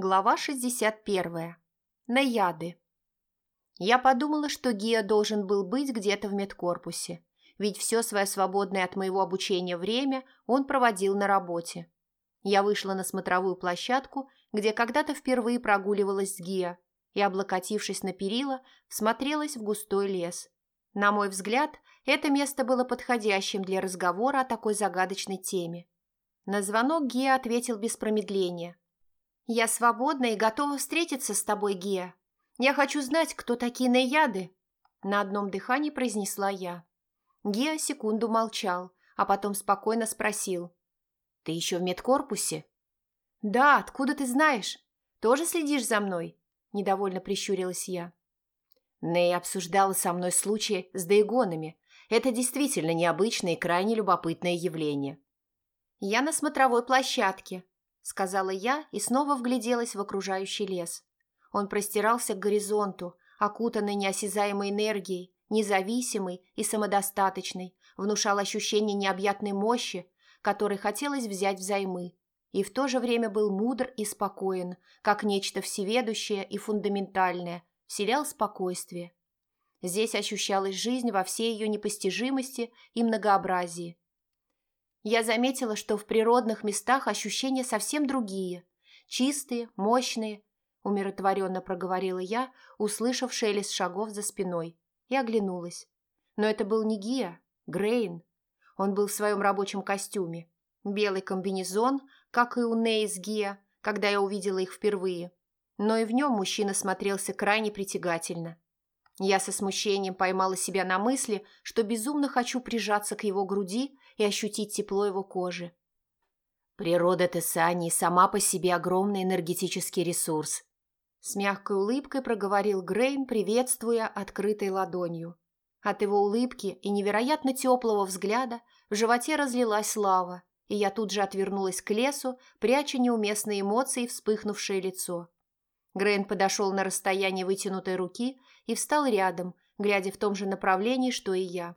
Глава 61. Наяды. Я подумала, что Гия должен был быть где-то в медкорпусе, ведь все свое свободное от моего обучения время он проводил на работе. Я вышла на смотровую площадку, где когда-то впервые прогуливалась Гия, и, облокотившись на перила, всмотрелась в густой лес. На мой взгляд, это место было подходящим для разговора о такой загадочной теме. На звонок Гия ответил без промедления – «Я свободна и готова встретиться с тобой, Гия. Я хочу знать, кто такие наяды», – на одном дыхании произнесла я. Гия секунду молчал, а потом спокойно спросил. «Ты еще в медкорпусе?» «Да, откуда ты знаешь? Тоже следишь за мной?» – недовольно прищурилась я. Нэй обсуждала со мной случай с дейгонами. Это действительно необычное и крайне любопытное явление. «Я на смотровой площадке», сказала я и снова вгляделась в окружающий лес. Он простирался к горизонту, окутанный неосязаемой энергией, независимый и самодостаточный, внушал ощущение необъятной мощи, которой хотелось взять взаймы, и в то же время был мудр и спокоен, как нечто всеведущее и фундаментальное, вселял спокойствие. Здесь ощущалась жизнь во всей ее непостижимости и многообразии, я заметила, что в природных местах ощущения совсем другие. Чистые, мощные, умиротворенно проговорила я, услышав шелест шагов за спиной, и оглянулась. Но это был не Гия, Грейн. Он был в своем рабочем костюме. Белый комбинезон, как и у Нейс Гия, когда я увидела их впервые. Но и в нем мужчина смотрелся крайне притягательно. Я со смущением поймала себя на мысли, что безумно хочу прижаться к его груди и ощутить тепло его кожи. Природа Тессании сама по себе огромный энергетический ресурс. С мягкой улыбкой проговорил Грейн, приветствуя открытой ладонью. От его улыбки и невероятно теплого взгляда в животе разлилась лава, и я тут же отвернулась к лесу, пряча неуместные эмоции вспыхнувшее лицо. Грейн подошел на расстояние вытянутой руки и встал рядом, глядя в том же направлении, что и я.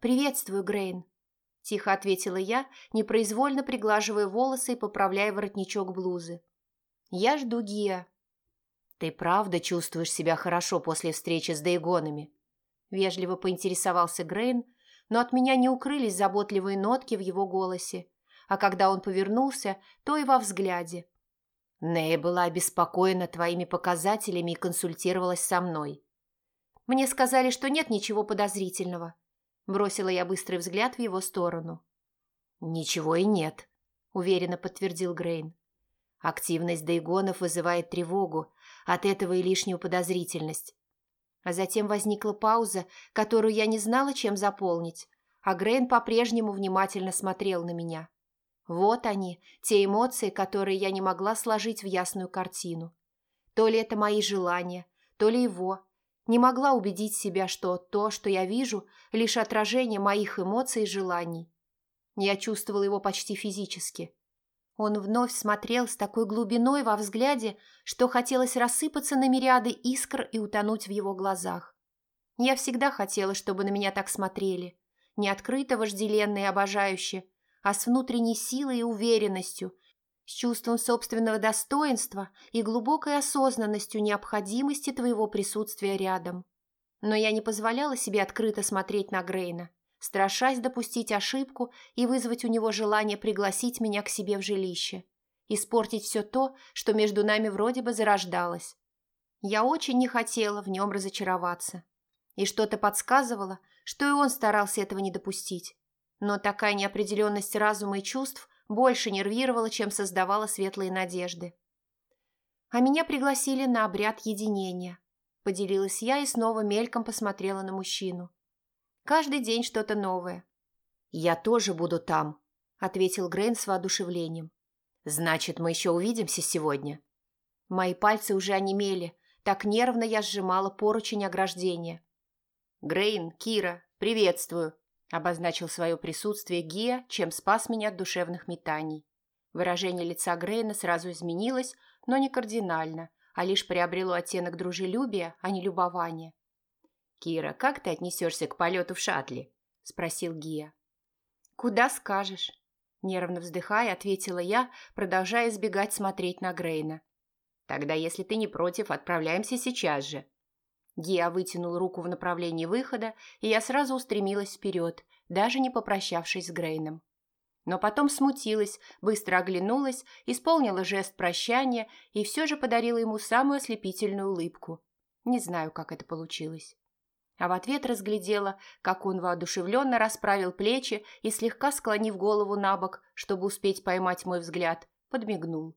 «Приветствую, Грейн», – тихо ответила я, непроизвольно приглаживая волосы и поправляя воротничок блузы. «Я жду Гия». «Ты правда чувствуешь себя хорошо после встречи с Дейгонами?» – вежливо поинтересовался Грейн, но от меня не укрылись заботливые нотки в его голосе, а когда он повернулся, то и во взгляде. Нея была обеспокоена твоими показателями и консультировалась со мной. Мне сказали, что нет ничего подозрительного – Бросила я быстрый взгляд в его сторону. «Ничего и нет», – уверенно подтвердил Грейн. «Активность дейгонов вызывает тревогу, от этого и лишнюю подозрительность». А затем возникла пауза, которую я не знала, чем заполнить, а Грейн по-прежнему внимательно смотрел на меня. Вот они, те эмоции, которые я не могла сложить в ясную картину. То ли это мои желания, то ли его, не могла убедить себя, что то, что я вижу, лишь отражение моих эмоций и желаний. Я чувствовала его почти физически. Он вновь смотрел с такой глубиной во взгляде, что хотелось рассыпаться на мириады искр и утонуть в его глазах. Я всегда хотела, чтобы на меня так смотрели. Не открыто вожделенно и обожающе, а с внутренней силой и уверенностью, с чувством собственного достоинства и глубокой осознанностью необходимости твоего присутствия рядом. Но я не позволяла себе открыто смотреть на Грейна, страшась допустить ошибку и вызвать у него желание пригласить меня к себе в жилище, испортить все то, что между нами вроде бы зарождалось. Я очень не хотела в нем разочароваться. И что-то подсказывало, что и он старался этого не допустить. Но такая неопределенность разума и чувств больше нервировала, чем создавала светлые надежды. А меня пригласили на обряд единения. Поделилась я и снова мельком посмотрела на мужчину. Каждый день что-то новое. «Я тоже буду там», — ответил Грейн с воодушевлением. «Значит, мы еще увидимся сегодня». Мои пальцы уже онемели, так нервно я сжимала поручень ограждения. «Грейн, Кира, приветствую», Обозначил свое присутствие Гия, чем спас меня от душевных метаний. Выражение лица Грейна сразу изменилось, но не кардинально, а лишь приобрело оттенок дружелюбия, а не любования. «Кира, как ты отнесешься к полету в шаттле?» – спросил Гия. «Куда скажешь?» – нервно вздыхая, ответила я, продолжая избегать смотреть на Грейна. Тогда, если ты не против, отправляемся сейчас же. Гия вытянул руку в направлении выхода, и я сразу устремилась вперед, даже не попрощавшись с Грейном. Но потом смутилась, быстро оглянулась, исполнила жест прощания и все же подарила ему самую ослепительную улыбку. Не знаю, как это получилось. А в ответ разглядела, как он воодушевленно расправил плечи и, слегка склонив голову на бок, чтобы успеть поймать мой взгляд, подмигнул.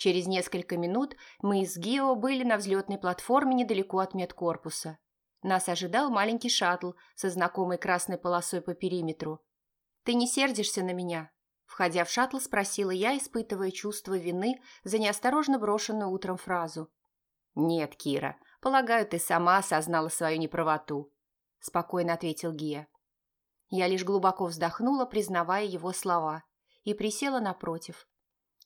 Через несколько минут мы с Гио были на взлетной платформе недалеко от медкорпуса. Нас ожидал маленький шаттл со знакомой красной полосой по периметру. «Ты не сердишься на меня?» Входя в шаттл, спросила я, испытывая чувство вины за неосторожно брошенную утром фразу. «Нет, Кира, полагаю, ты сама осознала свою неправоту», – спокойно ответил Гия. Я лишь глубоко вздохнула, признавая его слова, и присела напротив.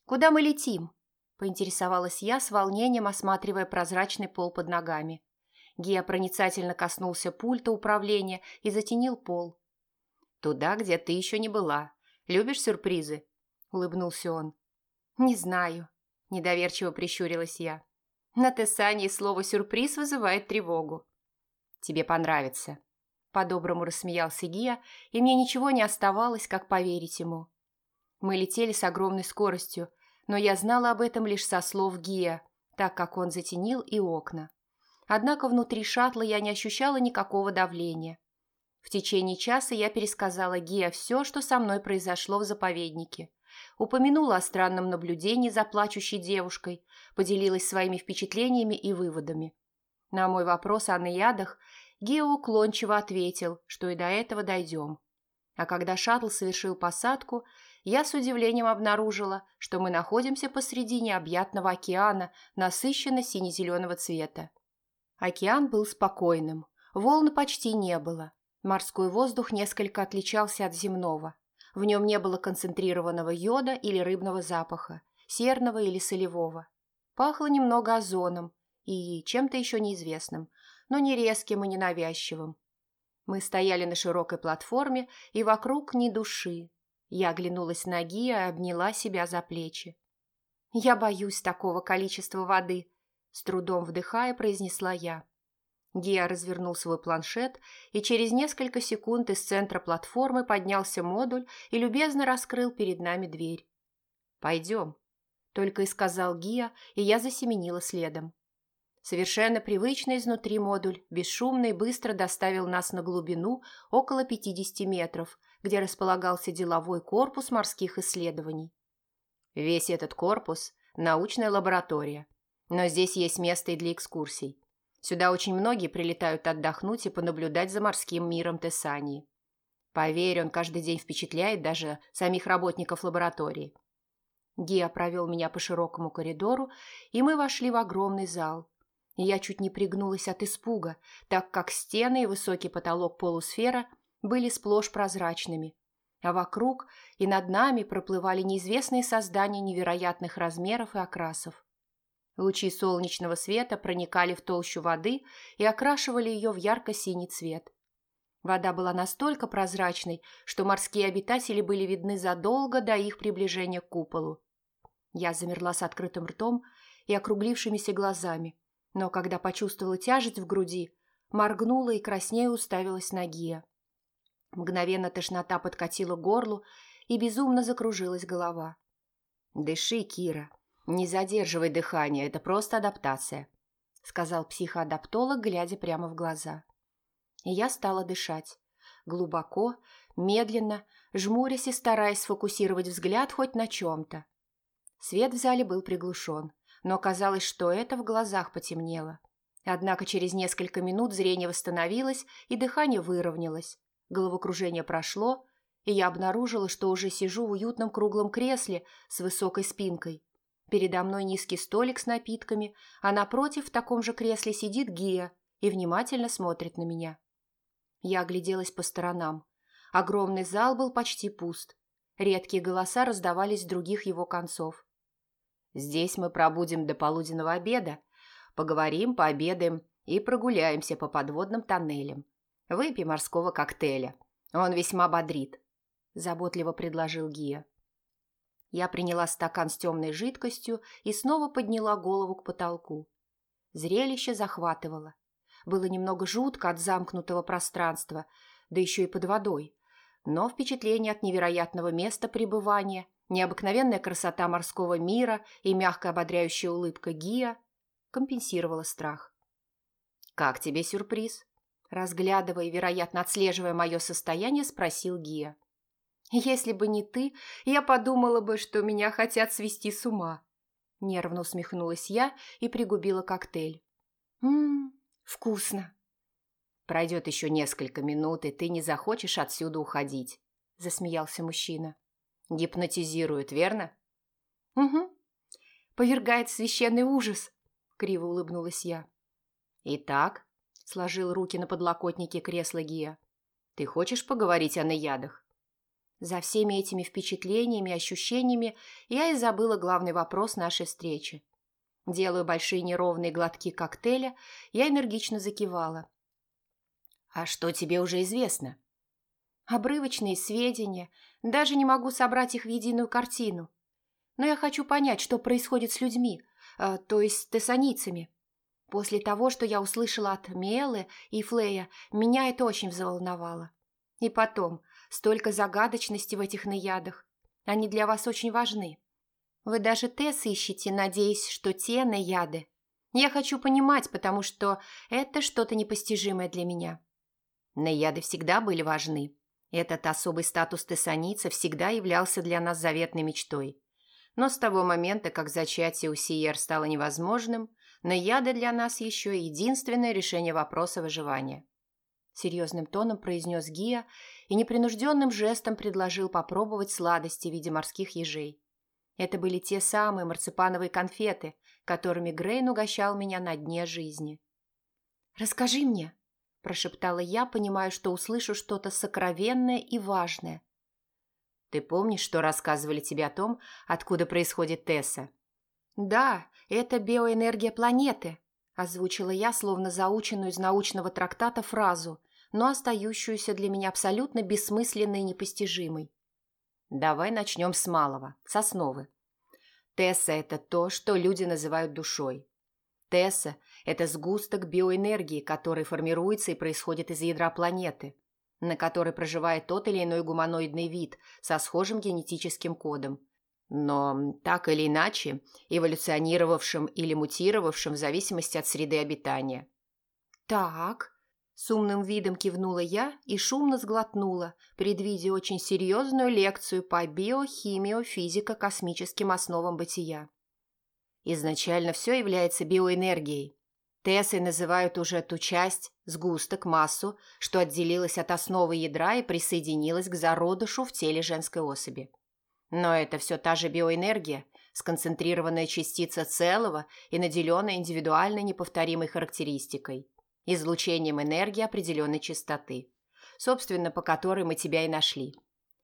«Куда мы летим?» – поинтересовалась я с волнением, осматривая прозрачный пол под ногами. Гия проницательно коснулся пульта управления и затенил пол. «Туда, где ты еще не была. Любишь сюрпризы?» – улыбнулся он. «Не знаю», – недоверчиво прищурилась я. На Тессане слово «сюрприз» вызывает тревогу. «Тебе понравится», – по-доброму рассмеялся Гия, и мне ничего не оставалось, как поверить ему. Мы летели с огромной скоростью, но я знала об этом лишь со слов Гия, так как он затенил и окна. Однако внутри шаттла я не ощущала никакого давления. В течение часа я пересказала Гия все, что со мной произошло в заповеднике. Упомянула о странном наблюдении за плачущей девушкой, поделилась своими впечатлениями и выводами. На мой вопрос о наядах Гео уклончиво ответил, что и до этого дойдем. А когда шаттл совершил посадку, я с удивлением обнаружила, что мы находимся посреди необъятного океана, насыщенно сине-зеленого цвета. Океан был спокойным, волн почти не было. Морской воздух несколько отличался от земного. В нем не было концентрированного йода или рыбного запаха, серного или солевого. Пахло немного озоном и чем-то еще неизвестным, но не резким и не навязчивым. Мы стояли на широкой платформе, и вокруг ни души, я оглянулась на и обняла себя за плечи. «Я боюсь такого количества воды», – с трудом вдыхая, произнесла я. Гия развернул свой планшет, и через несколько секунд из центра платформы поднялся модуль и любезно раскрыл перед нами дверь. «Пойдем», – только и сказал Гия, и я засеменила следом. Совершенно привычный изнутри модуль бесшумно и быстро доставил нас на глубину около 50 метров – где располагался деловой корпус морских исследований. Весь этот корпус – научная лаборатория, но здесь есть место и для экскурсий. Сюда очень многие прилетают отдохнуть и понаблюдать за морским миром Тессании. Поверь, он каждый день впечатляет даже самих работников лаборатории. Гиа провел меня по широкому коридору, и мы вошли в огромный зал. я чуть не пригнулась от испуга, так как стены и высокий потолок полусфера – были сплошь прозрачными, а вокруг и над нами проплывали неизвестные создания невероятных размеров и окрасов. Лучи солнечного света проникали в толщу воды и окрашивали ее в ярко-синий цвет. Вода была настолько прозрачной, что морские обитатели были видны задолго до их приближения к куполу. Я замерла с открытым ртом и округлившимися глазами, но когда почувствовала тяжесть в груди, моргнула и краснея уставилась на Гия. Мгновенно тошнота подкатила горлу, и безумно закружилась голова. «Дыши, Кира. Не задерживай дыхание, это просто адаптация», сказал психоадаптолог, глядя прямо в глаза. И я стала дышать. Глубоко, медленно, жмурясь и стараясь сфокусировать взгляд хоть на чем-то. Свет в зале был приглушен, но казалось, что это в глазах потемнело. Однако через несколько минут зрение восстановилось и дыхание выровнялось, Головокружение прошло, и я обнаружила, что уже сижу в уютном круглом кресле с высокой спинкой. Передо мной низкий столик с напитками, а напротив в таком же кресле сидит Гия и внимательно смотрит на меня. Я огляделась по сторонам. Огромный зал был почти пуст. Редкие голоса раздавались с других его концов. «Здесь мы пробудем до полуденного обеда, поговорим, пообедаем и прогуляемся по подводным тоннелям. Выпей морского коктейля. Он весьма бодрит», – заботливо предложил Гия. Я приняла стакан с темной жидкостью и снова подняла голову к потолку. Зрелище захватывало. Было немного жутко от замкнутого пространства, да еще и под водой. Но впечатление от невероятного места пребывания, необыкновенная красота морского мира и мягкая ободряющая улыбка Гия компенсировала страх. «Как тебе сюрприз?» Разглядывая вероятно, отслеживая мое состояние, спросил Гия. «Если бы не ты, я подумала бы, что меня хотят свести с ума». Нервно усмехнулась я и пригубила коктейль. «Ммм, вкусно». «Пройдет еще несколько минут, и ты не захочешь отсюда уходить», – засмеялся мужчина. «Гипнотизирует, верно?» «Угу. Повергает священный ужас», – криво улыбнулась я. «Итак», – сложил руки на подлокотнике кресла Гия, – «ты хочешь поговорить о наядах?» За всеми этими впечатлениями и ощущениями я и забыла главный вопрос нашей встречи. Делаю большие неровные глотки коктейля, я энергично закивала. «А что тебе уже известно?» «Обрывочные сведения. Даже не могу собрать их в единую картину. Но я хочу понять, что происходит с людьми, э, то есть с тессаницами. После того, что я услышала от Мелы и Флея, меня это очень взволновало. И потом, столько загадочности в этих наядах. Они для вас очень важны. Вы даже Тесс ищете, надеясь, что те наяды. Я хочу понимать, потому что это что-то непостижимое для меня. Наяды всегда были важны. Этот особый статус тессаница всегда являлся для нас заветной мечтой. Но с того момента, как зачатие у Сиер стало невозможным, наяды для нас еще единственное решение вопроса выживания. Серьезным тоном произнес Гия и непринужденным жестом предложил попробовать сладости в виде морских ежей. Это были те самые марципановые конфеты, которыми Грейн угощал меня на дне жизни. «Расскажи мне», – прошептала я, понимая, что услышу что-то сокровенное и важное. «Ты помнишь, что рассказывали тебе о том, откуда происходит Тесса?» «Да, это биоэнергия планеты», – озвучила я, словно заученную из научного трактата фразу, но остающуюся для меня абсолютно бессмысленной и непостижимой. Давай начнем с малого, с основы. Тесса – это то, что люди называют душой. Тесса – это сгусток биоэнергии, который формируется и происходит из ядра планеты, на которой проживает тот или иной гуманоидный вид со схожим генетическим кодом, но так или иначе эволюционировавшим или мутировавшим в зависимости от среды обитания. «Так», с умным видом кивнула я и шумно сглотнула, предвидя очень серьезную лекцию по биохимио-физико-космическим основам бытия. Изначально все является биоэнергией. Тессой называют уже ту часть, сгусток, массу, что отделилась от основы ядра и присоединилась к зародышу в теле женской особи. Но это все та же биоэнергия, сконцентрированная частица целого и наделенная индивидуальной неповторимой характеристикой – излучением энергии определенной частоты, собственно, по которой мы тебя и нашли.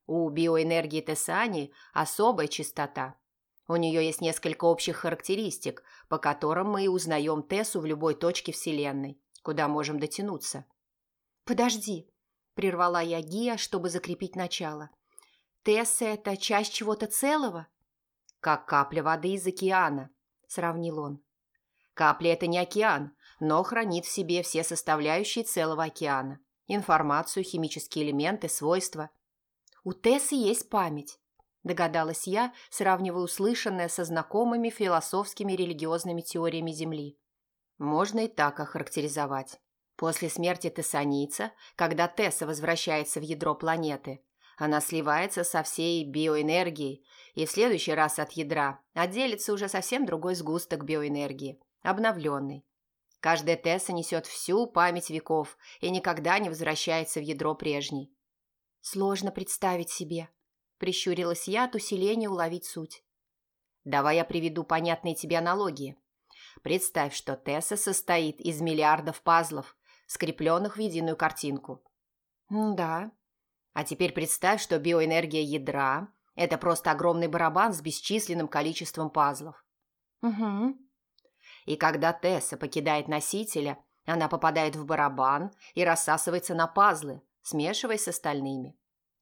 У биоэнергии Тесани особая частота. У нее есть несколько общих характеристик, по которым мы и узнаем Тессу в любой точке Вселенной, куда можем дотянуться. «Подожди», – прервала я Гия, чтобы закрепить начало. «Тесса – это часть чего-то целого?» «Как капля воды из океана», – сравнил он. «Капля – это не океан, но хранит в себе все составляющие целого океана. Информацию, химические элементы, свойства. У Тессы есть память, догадалась я, сравнивая услышанное со знакомыми философскими религиозными теориями Земли. Можно и так охарактеризовать. После смерти тессанийца, когда Тесса возвращается в ядро планеты, она сливается со всей биоэнергией, и в следующий раз от ядра отделится уже совсем другой сгусток биоэнергии, обновленный, Каждая Тесса несет всю память веков и никогда не возвращается в ядро прежней. «Сложно представить себе», – прищурилась я от усиления уловить суть. «Давай я приведу понятные тебе аналогии. Представь, что Тесса состоит из миллиардов пазлов, скрепленных в единую картинку». «Да». «А теперь представь, что биоэнергия ядра – это просто огромный барабан с бесчисленным количеством пазлов». «Угу», и когда Тесса покидает носителя, она попадает в барабан и рассасывается на пазлы, смешиваясь с остальными.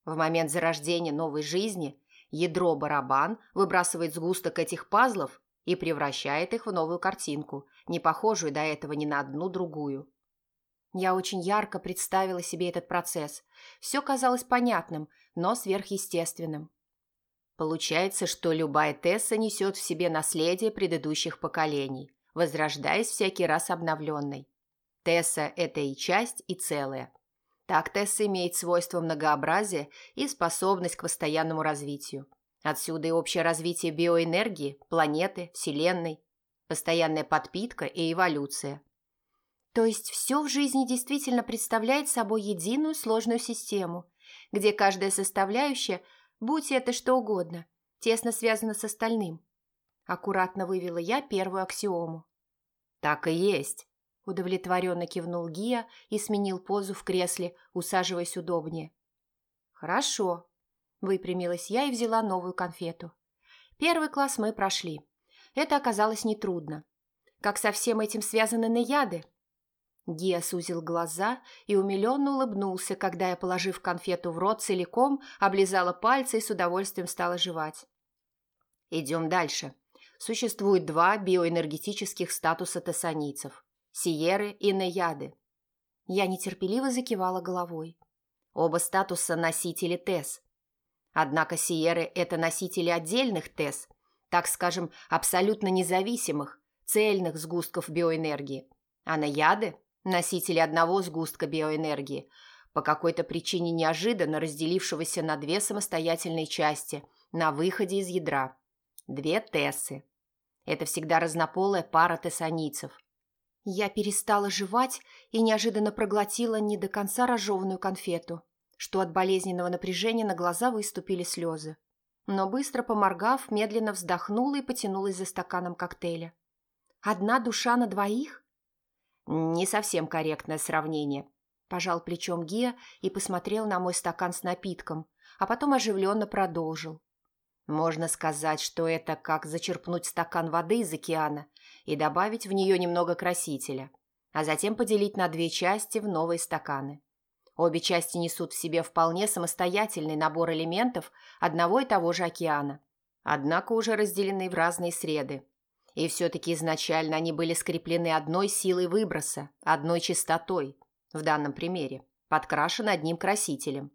В момент зарождения новой жизни Ядро-барабан выбрасывает сгусток этих пазлов и превращает их в новую картинку, не похожую до этого ни на одну другую. Я очень ярко представила себе этот процесс. Все казалось понятным, но сверхъестественным. Получается, что любая Тесса несет в себе наследие предыдущих поколений, возрождаясь всякий раз обновленной. Тесса – это и часть, и целое. Так Тесса имеет свойство многообразия и способность к постоянному развитию. Отсюда и общее развитие биоэнергии, планеты, Вселенной, постоянная подпитка и эволюция. То есть все в жизни действительно представляет собой единую сложную систему, где каждая составляющая, будь это что угодно, тесно связана с остальным. Аккуратно вывела я первую аксиому. «Так и есть», – удовлетворенно кивнул Гия и сменил позу в кресле, усаживаясь удобнее. «Хорошо», – выпрямилась я и взяла новую конфету. Первый класс мы прошли. Это оказалось нетрудно. Как со всем этим связаны наяды? Гия сузил глаза и умиленно улыбнулся, когда я, положив конфету в рот целиком, облизала пальцы и с удовольствием стала жевать. Идем дальше. Существует два биоэнергетических статуса тессанийцев – Сиеры и Наяды. Я нетерпеливо закивала головой. Оба статуса – носители ТЭС. Однако Сиеры – это носители отдельных ТЭС, так скажем, абсолютно независимых, цельных сгустков биоэнергии. А Наяды – носители одного сгустка биоэнергии, по какой-то причине неожиданно разделившегося на две самостоятельные части на выходе из ядра. Две Тессы. Это всегда разнополая пара тессанийцев. Я перестала жевать и неожиданно проглотила не до конца разжеванную конфету, что от болезненного напряжения на глаза выступили слезы. Но быстро поморгав, медленно вздохнула и потянулась за стаканом коктейля. «Одна душа на двоих?» «Не совсем корректное сравнение», – пожал плечом Гия и посмотрел на мой стакан с напитком, а потом оживленно продолжил. Можно сказать, что это как зачерпнуть стакан воды из океана и добавить в нее немного красителя, а затем поделить на две части в новые стаканы. Обе части несут в себе вполне самостоятельный набор элементов одного и того же океана, однако уже разделены в разные среды. И все-таки изначально они были скреплены одной силой выброса, одной частотой, в данном примере, подкрашены одним красителем.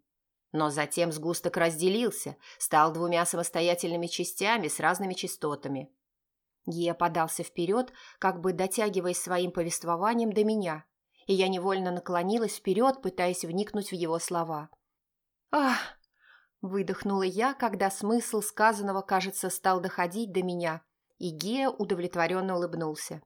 Но затем сгусток разделился, стал двумя самостоятельными частями с разными частотами. Гия подался вперед, как бы дотягиваясь своим повествованием до меня, и я невольно наклонилась вперед, пытаясь вникнуть в его слова. «Ах!» – выдохнула я, когда смысл сказанного, кажется, стал доходить до меня, и Гия удовлетворенно улыбнулся.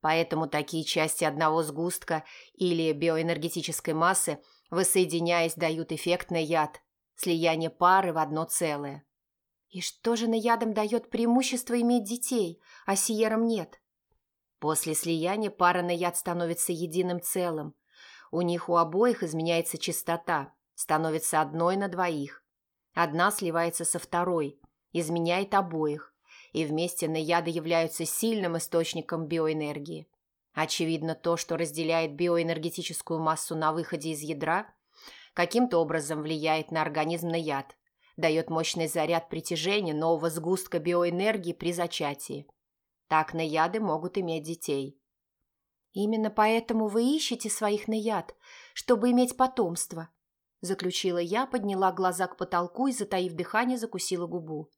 Поэтому такие части одного сгустка или биоэнергетической массы – воссоединяясь, дают эффектный яд, слияние пары в одно целое. И что же на ядом дает преимущество иметь детей, а сиерам нет? После слияния пара на яд становится единым целым. У них у обоих изменяется частота, становится одной на двоих. Одна сливается со второй, изменяет обоих, и вместе наяды являются сильным источником биоэнергии. Очевидно, то, что разделяет биоэнергетическую массу на выходе из ядра, каким-то образом влияет на организм на яд, дает мощный заряд притяжения нового сгустка биоэнергии при зачатии. Так наяды могут иметь детей. «Именно поэтому вы ищете своих наяд, чтобы иметь потомство», заключила я, подняла глаза к потолку и, затаив дыхание, закусила губу.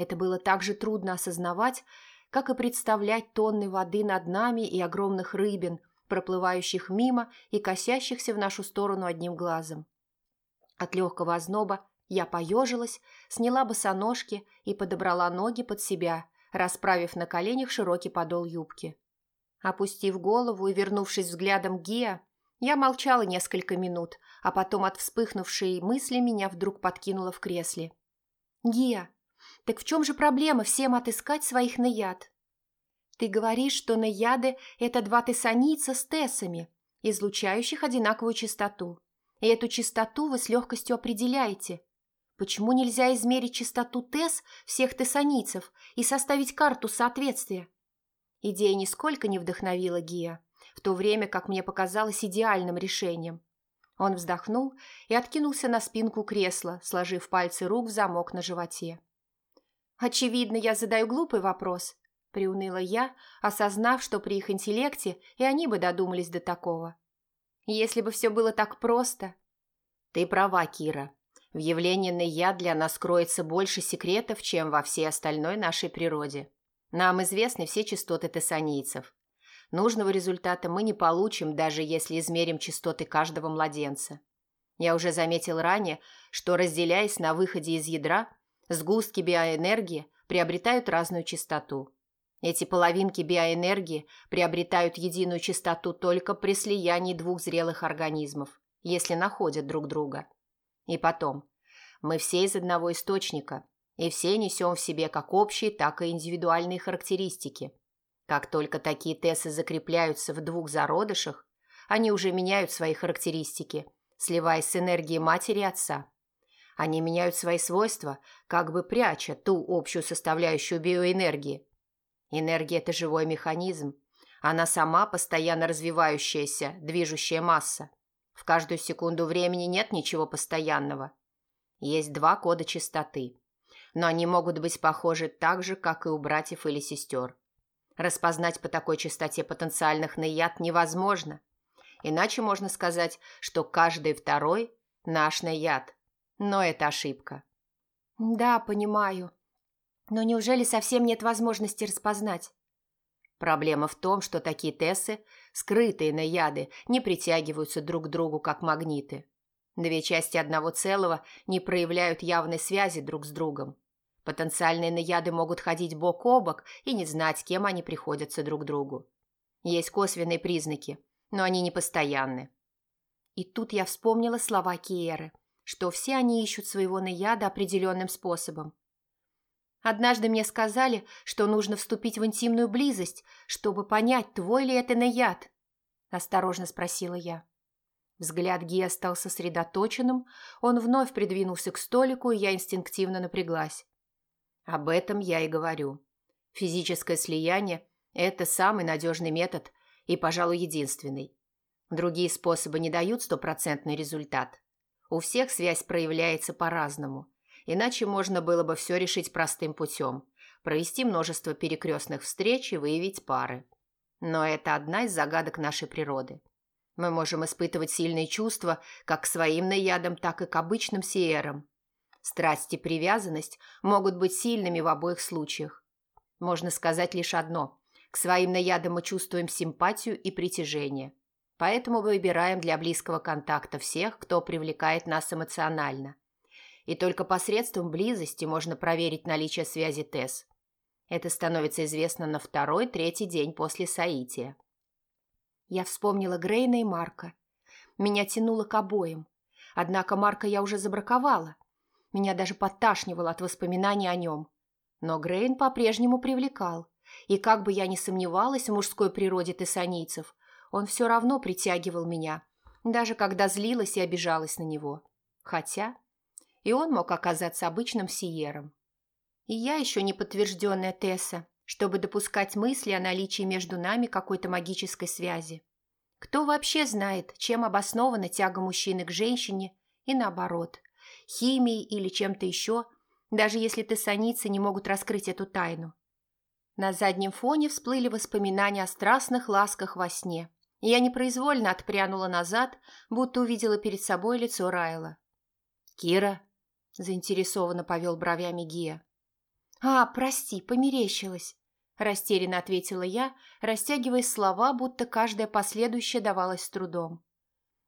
Это было так же трудно осознавать, как и представлять тонны воды над нами и огромных рыбин, проплывающих мимо и косящихся в нашу сторону одним глазом. От легкого озноба я поежилась, сняла босоножки и подобрала ноги под себя, расправив на коленях широкий подол юбки. Опустив голову и вернувшись взглядом Геа, я молчала несколько минут, а потом от вспыхнувшей мысли меня вдруг подкинуло в кресле. «Гия, так в чем же проблема всем отыскать своих наяд? Ты говоришь, что наяды – это два тессаница с тессами, излучающих одинаковую частоту. И эту частоту вы с легкостью определяете. Почему нельзя измерить частоту тесс всех тессаницев и составить карту соответствия? Идея нисколько не вдохновила Гия, в то время как мне показалась идеальным решением. Он вздохнул и откинулся на спинку кресла, сложив пальцы рук в замок на животе. «Очевидно, я задаю глупый вопрос», – приуныла я, осознав, что при их интеллекте и они бы додумались до такого. «Если бы все было так просто...» «Ты права, Кира. В явлении я для нас кроется больше секретов, чем во всей остальной нашей природе. Нам известны все частоты тессанийцев. Нужного результата мы не получим, даже если измерим частоты каждого младенца. Я уже заметил ранее, что, разделяясь на выходе из ядра, сгустки биоэнергии приобретают разную частоту. Эти половинки биоэнергии приобретают единую частоту только при слиянии двух зрелых организмов, если находят друг друга. И потом, мы все из одного источника, и все несем в себе как общие, так и индивидуальные характеристики. Как только такие тесы закрепляются в двух зародышах, они уже меняют свои характеристики, сливаясь с энергией матери и отца. Они меняют свои свойства, как бы пряча ту общую составляющую биоэнергии. Энергия – это живой механизм. Она сама постоянно развивающаяся, движущая масса. В каждую секунду времени нет ничего постоянного. Есть два кода частоты. Но они могут быть похожи так же, как и у братьев или сестер. Распознать по такой частоте потенциальных наяд невозможно. Иначе можно сказать, что каждый второй – наш наяд. Но это ошибка. Да, понимаю. Но неужели совсем нет возможности распознать? Проблема в том, что такие тессы, скрытые наяды, не притягиваются друг к другу как магниты. Две части одного целого не проявляют явной связи друг с другом. Потенциальные наяды могут ходить бок о бок и не знать, кем они приходятся друг другу. Есть косвенные признаки, но они не постоянны. И тут я вспомнила слова Киеры, что все они ищут своего наяда определенным способом. Однажды мне сказали, что нужно вступить в интимную близость, чтобы понять, твой ли это наяд. Осторожно спросила я. Взгляд Гия стал сосредоточенным, он вновь придвинулся к столику, и я инстинктивно напряглась. Об этом я и говорю. Физическое слияние – это самый надежный метод и, пожалуй, единственный. Другие способы не дают стопроцентный результат. У всех связь проявляется по-разному. Иначе можно было бы все решить простым путем – провести множество перекрестных встреч и выявить пары. Но это одна из загадок нашей природы. Мы можем испытывать сильные чувства как к своим наядам, так и к обычным сиерам. Страсть и привязанность могут быть сильными в обоих случаях. Можно сказать лишь одно. К своим наядам мы чувствуем симпатию и притяжение. Поэтому выбираем для близкого контакта всех, кто привлекает нас эмоционально. И только посредством близости можно проверить наличие связи ТЭС. Это становится известно на второй-третий день после соития. Я вспомнила Грейна и Марка. Меня тянуло к обоим. Однако Марка я уже забраковала, меня даже подташнивало от воспоминаний о нем. Но Грейн по-прежнему привлекал. И как бы я ни сомневалась в мужской природе тессанийцев, он все равно притягивал меня, даже когда злилась и обижалась на него. Хотя и он мог оказаться обычным сиером. И я еще не подтвержденная Тесса, чтобы допускать мысли о наличии между нами какой-то магической связи. Кто вообще знает, чем обоснована тяга мужчины к женщине и наоборот – химией или чем-то еще, даже если тессаницы не могут раскрыть эту тайну. На заднем фоне всплыли воспоминания о страстных ласках во сне, я непроизвольно отпрянула назад, будто увидела перед собой лицо Райла. «Кира?» – заинтересованно повел бровями Гия. «А, прости, померещилась», – растерянно ответила я, растягивая слова, будто каждая последующая давалась с трудом.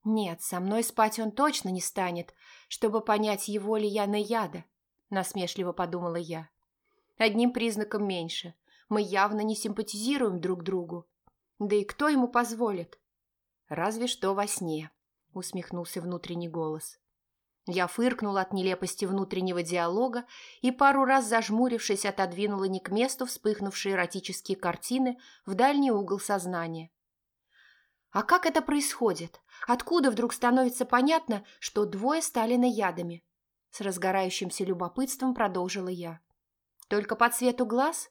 «Нет, со мной спать он точно не станет, чтобы понять, его ли я на яда», – насмешливо подумала я. «Одним признаком меньше. Мы явно не симпатизируем друг другу. Да и кто ему позволит?» «Разве что во сне», – усмехнулся внутренний голос. Я фыркнула от нелепости внутреннего диалога и пару раз, зажмурившись, отодвинула не к месту вспыхнувшие эротические картины в дальний угол сознания. А как это происходит? Откуда вдруг становится понятно, что двое стали наядами? С разгорающимся любопытством продолжила я. Только по цвету глаз?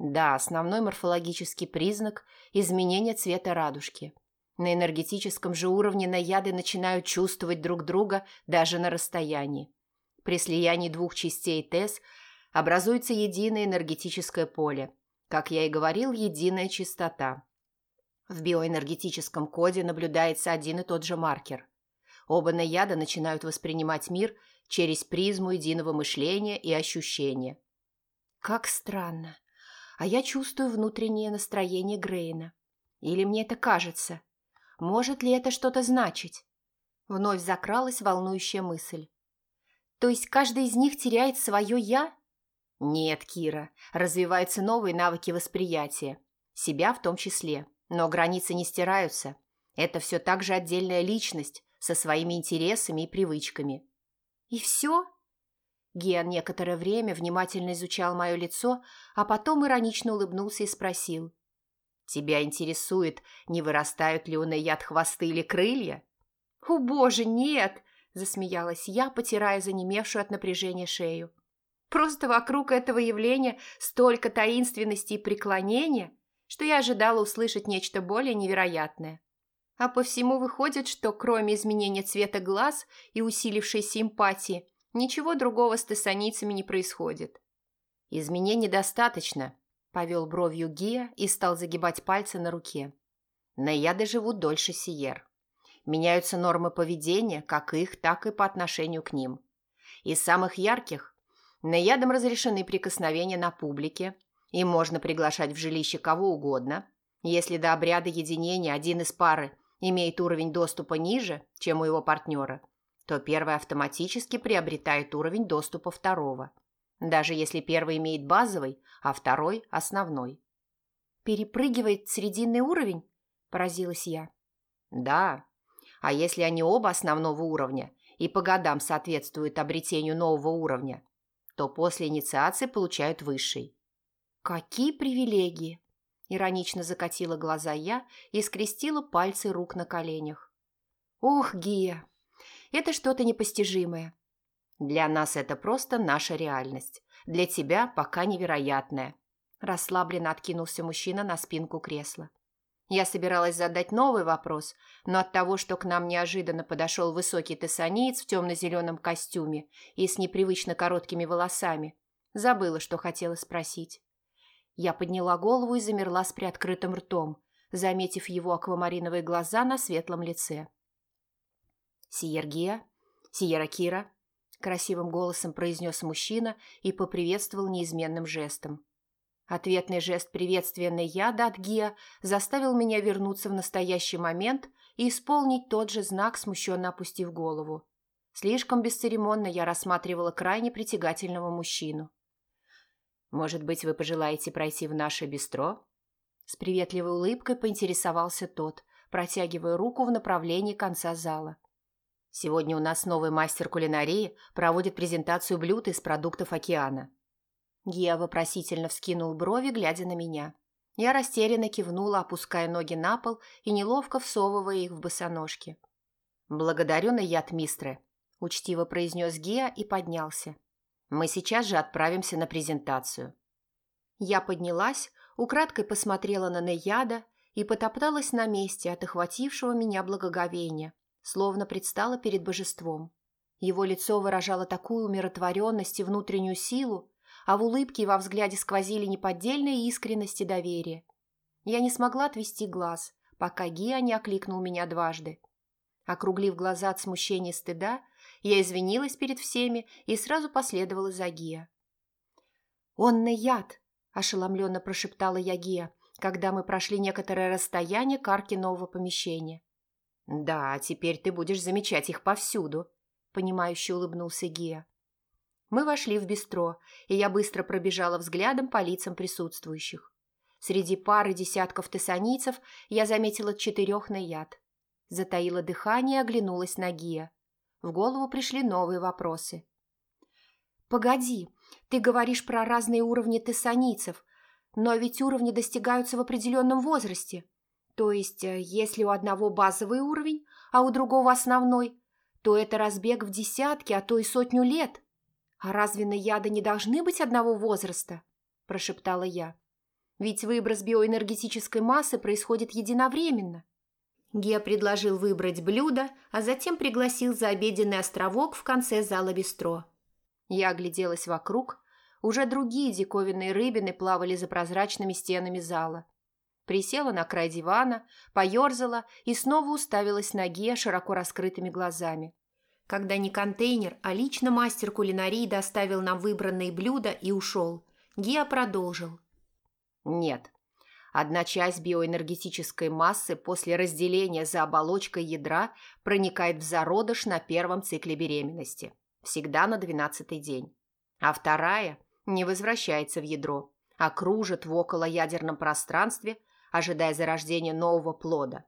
Да, основной морфологический признак – изменение цвета радужки. На энергетическом же уровне наяды начинают чувствовать друг друга даже на расстоянии. При слиянии двух частей ТЭС образуется единое энергетическое поле. Как я и говорил, единая частота. В биоэнергетическом коде наблюдается один и тот же маркер. Оба наяда начинают воспринимать мир через призму единого мышления и ощущения. Как странно. А я чувствую внутреннее настроение Грейна. Или мне это кажется? Может ли это что-то значить? Вновь закралась волнующая мысль. То есть каждый из них теряет свое «я»? Нет, Кира, развиваются новые навыки восприятия. Себя в том числе. Но границы не стираются. Это все так же отдельная личность со своими интересами и привычками. И все? Ген некоторое время внимательно изучал мое лицо, а потом иронично улыбнулся и спросил. «Тебя интересует, не вырастают ли у Наяд хвосты или крылья?» «О, боже, нет!» – засмеялась я, потирая занемевшую от напряжения шею. «Просто вокруг этого явления столько таинственности и преклонения, что я ожидала услышать нечто более невероятное. А по всему выходит, что кроме изменения цвета глаз и усилившей симпатии, ничего другого с тессаницами не происходит». «Изменений достаточно», – повел бровью Гия и стал загибать пальцы на руке. «Наяды живут дольше Сиер». Меняются нормы поведения, как их, так и по отношению к ним. Из самых ярких – наядам разрешены прикосновения на публике, и можно приглашать в жилище кого угодно, если до обряда единения один из пары имеет уровень доступа ниже, чем у его партнера, то первый автоматически приобретает уровень доступа второго, даже если первый имеет базовый, а второй – основной. «Перепрыгивает срединный уровень?» – поразилась я. «Да, а если они оба основного уровня и по годам соответствуют обретению нового уровня, то после инициации получают высший. «Какие привилегии!» Иронично закатила глаза я и скрестила пальцы рук на коленях. «Ох, Гия, это что-то непостижимое». «Для нас это просто наша реальность. Для тебя пока невероятная». Расслабленно откинулся мужчина на спинку кресла. Я собиралась задать новый вопрос, но от того, что к нам неожиданно подошел высокий тессаниец в темно-зеленом костюме и с непривычно короткими волосами, забыла, что хотела спросить. Я подняла голову и замерла с приоткрытым ртом, заметив его аквамариновые глаза на светлом лице. «Сиергия? Сиера Кира?» – красивым голосом произнес мужчина и поприветствовал неизменным жестом. Ответный жест приветствия Наяда от Гия заставил меня вернуться в настоящий момент и исполнить тот же знак, смущенно опустив голову. Слишком бесцеремонно я рассматривала крайне притягательного мужчину. «Может быть, вы пожелаете пройти в наше бистро?» С приветливой улыбкой поинтересовался тот, протягивая руку в направлении конца зала. «Сегодня у нас новый мастер кулинарии проводит презентацию блюд из продуктов океана. Гия вопросительно вскинул брови, глядя на меня. Я растерянно кивнула, опуская ноги на пол и неловко всовывая их в босоножки. «Благодарю на яд, мистры», – учтиво произнес Гия и поднялся. «Мы сейчас же отправимся на презентацию». Я поднялась, украдкой посмотрела на Наяда и потопталась на месте от охватившего меня благоговения, словно предстала перед божеством. Его лицо выражало такую умиротворенность и внутреннюю силу, а в улыбке и во взгляде сквозили неподдельная искренность и доверие. Я не смогла отвести глаз, пока Гия не окликнул меня дважды. Округлив глаза от смущения и стыда, я извинилась перед всеми и сразу последовала за Гия. «Он на яд!» – ошеломленно прошептала я Гия, когда мы прошли некоторое расстояние к арке нового помещения. «Да, теперь ты будешь замечать их повсюду», – понимающе улыбнулся Гия. Мы вошли в бистро, и я быстро пробежала взглядом по лицам присутствующих. Среди пары десятков тессанийцев я заметила четырех наяд. Затаила дыхание и оглянулась на Гия. В голову пришли новые вопросы. «Погоди, ты говоришь про разные уровни тессанийцев, но ведь уровни достигаются в определенном возрасте. То есть, э, если у одного базовый уровень, а у другого основной, то это разбег в десятки, а то и сотню лет». «А разве наяды не должны быть одного возраста?» – прошептала я. «Ведь выброс биоэнергетической массы происходит единовременно». Геа предложил выбрать блюдо, а затем пригласил за обеденный островок в конце зала бистро. Я огляделась вокруг. Уже другие диковинные рыбины плавали за прозрачными стенами зала. Присела на край дивана, поерзала и снова уставилась на Геа широко раскрытыми глазами. Когда не контейнер, а лично мастер кулинарии доставил нам выбранные блюда и ушел, Геа продолжил. «Нет, Одна часть биоэнергетической массы после разделения за оболочкой ядра проникает в зародыш на первом цикле беременности, всегда на двенадцатый день. А вторая не возвращается в ядро, а кружит в околоядерном пространстве, ожидая зарождения нового плода.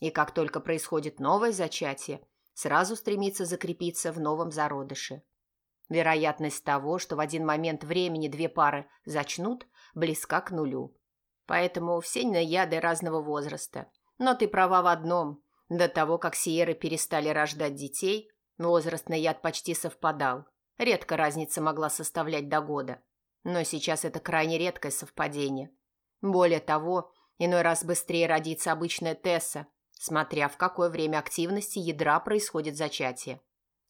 И как только происходит новое зачатие, сразу стремится закрепиться в новом зародыше. Вероятность того, что в один момент времени две пары зачнут, близка к нулю. Поэтому все наяды разного возраста. Но ты права в одном. До того, как Сиеры перестали рождать детей, возраст наяд почти совпадал. Редко разница могла составлять до года. Но сейчас это крайне редкое совпадение. Более того, иной раз быстрее родится обычная Тесса, смотря в какое время активности ядра происходит зачатие.